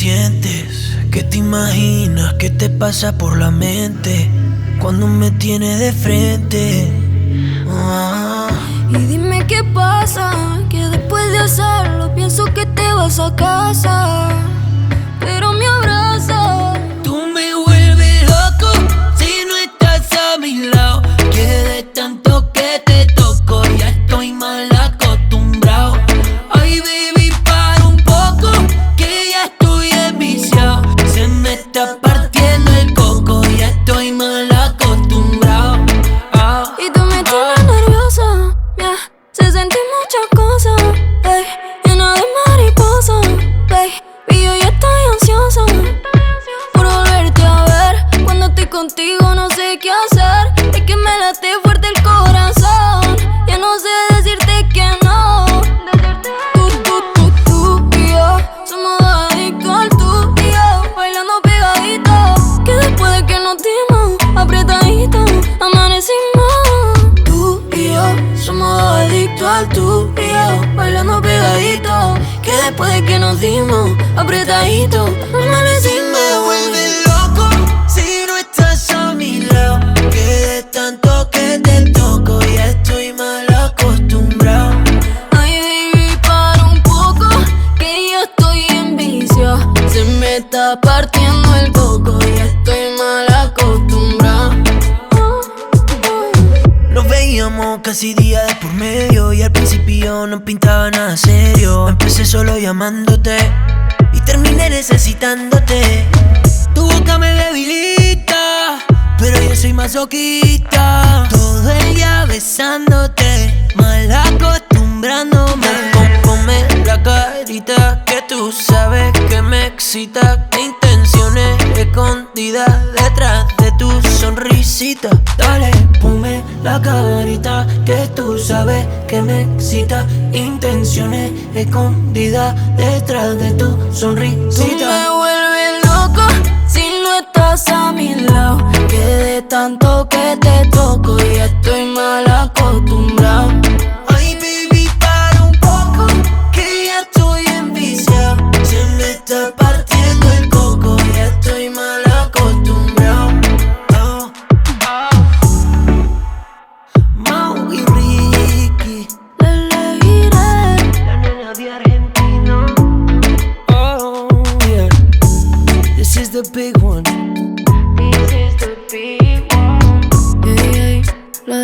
sientes? ¿Qué te imaginas? ¿Qué te pasa por la mente cuando me tienes de frente? Ah. Y dime qué pasa, que después de hacerlo pienso que te vas a casa. Contigo no sé qué hacer. Es que me late fuerte el corazón. Ya no sé decirte que no. Tú, tú, tú, tú y yo somos adictos tú y yo. Bailando pegadito. Que después de que nos dimos apretadito, amanecimos. Tú y yo somos adictos al tú y yo. Bailando pegadito. Que después de que nos dimos apretadito, está partiendo el coco, ya estoy mal acostumbrado. Nos veíamos casi día de por medio y al principio no pintaba nada serio. Empecé solo llamándote y terminé necesitándote. Tu boca me debilita, pero yo soy masoquista. Todo el día besándote, excita. Intenciones escondidas detrás de tu sonrisita. Dale, ponme la carita que tú sabes que me excita. Intenciones escondidas detrás de tu Tú me sonrisita. vuelves loco si no estás a mi lado. Que tanto que te toco, ya could be one. Lo